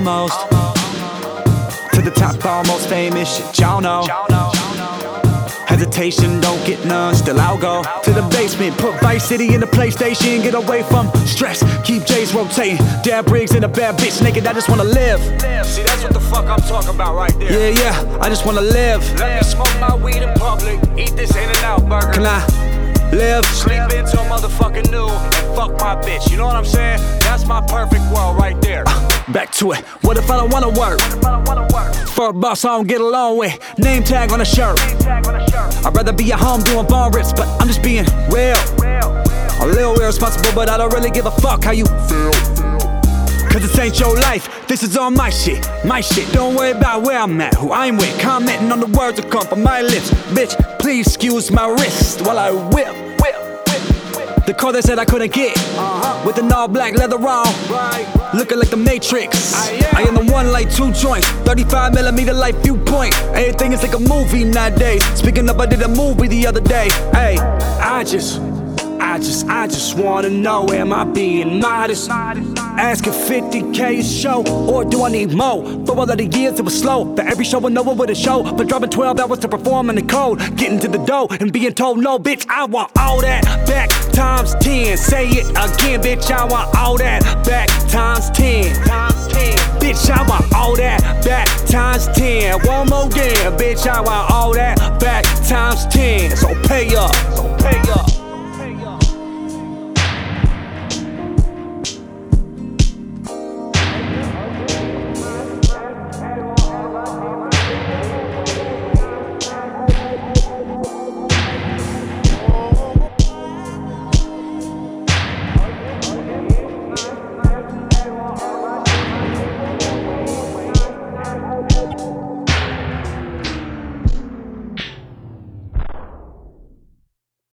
almost. To the top, almost famous shit, y'all know. Hesitation, don't get none, still I'll go to the basement. Put Vice City in the PlayStation, get away from stress. Keep J's rotating. Dad Briggs and a bad bitch naked, I just wanna live. See, that's what the fuck I'm talking about right there. Yeah, yeah, I just wanna live. Let me smoke my weed in public, eat this In and Out burger. Can I live? Sleep until motherfucking noon fuck my bitch. You know what I'm saying? That's my perfect world right there. Uh, back to it. What if I don't wanna work? For a boss I don't get along with. Name tag on a shirt. I'd rather be at home doing bar rips, but I'm just being real. A little irresponsible, but I don't really give a fuck how you feel. Cause this ain't your life, this is all my shit. My shit, don't worry about where I'm at, who I'm with. Commenting on the words that come from my lips. Bitch, please excuse my wrist while I whip, whip. The car that said I couldn't get, uh-huh. with an all black leather on, looking like the Matrix. I am the one like two joints, 35 millimeter light viewpoint. Everything is like a movie nowadays. Speaking of, I did a movie the other day. Hey, I just. I just, I just wanna know, am I being modest? Asking 50k a show, or do I need more? For all of the years it was slow, for every show I know it with a show. But dropping 12 hours to perform in the cold, getting to the dough and being told, no, bitch, I want all that back times 10. Say it again, bitch, I want all that back times 10. Times 10. Bitch, I want all that back times 10. One more again, bitch, I want all that back times 10. So